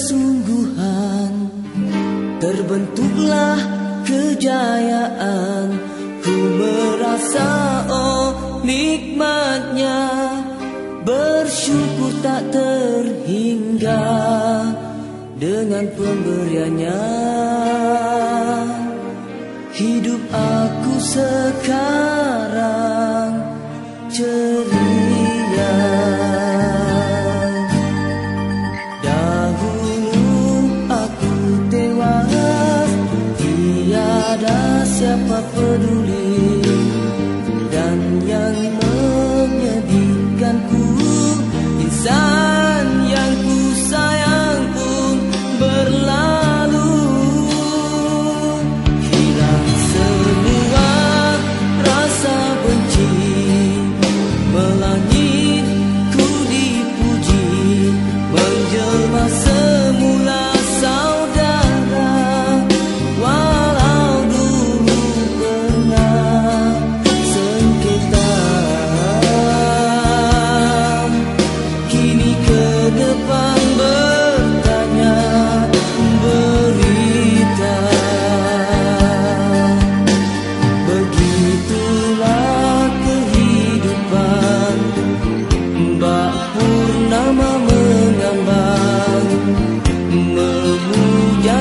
kesungguhan. Terbentuklah kejayaan. Ku merasa oh nikmatnya. Bersyukur tak terhingga Dengan pemberiannya. Hidup aku sekarang ceria peduli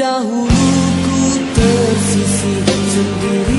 dahulu ku tersisih sendiri.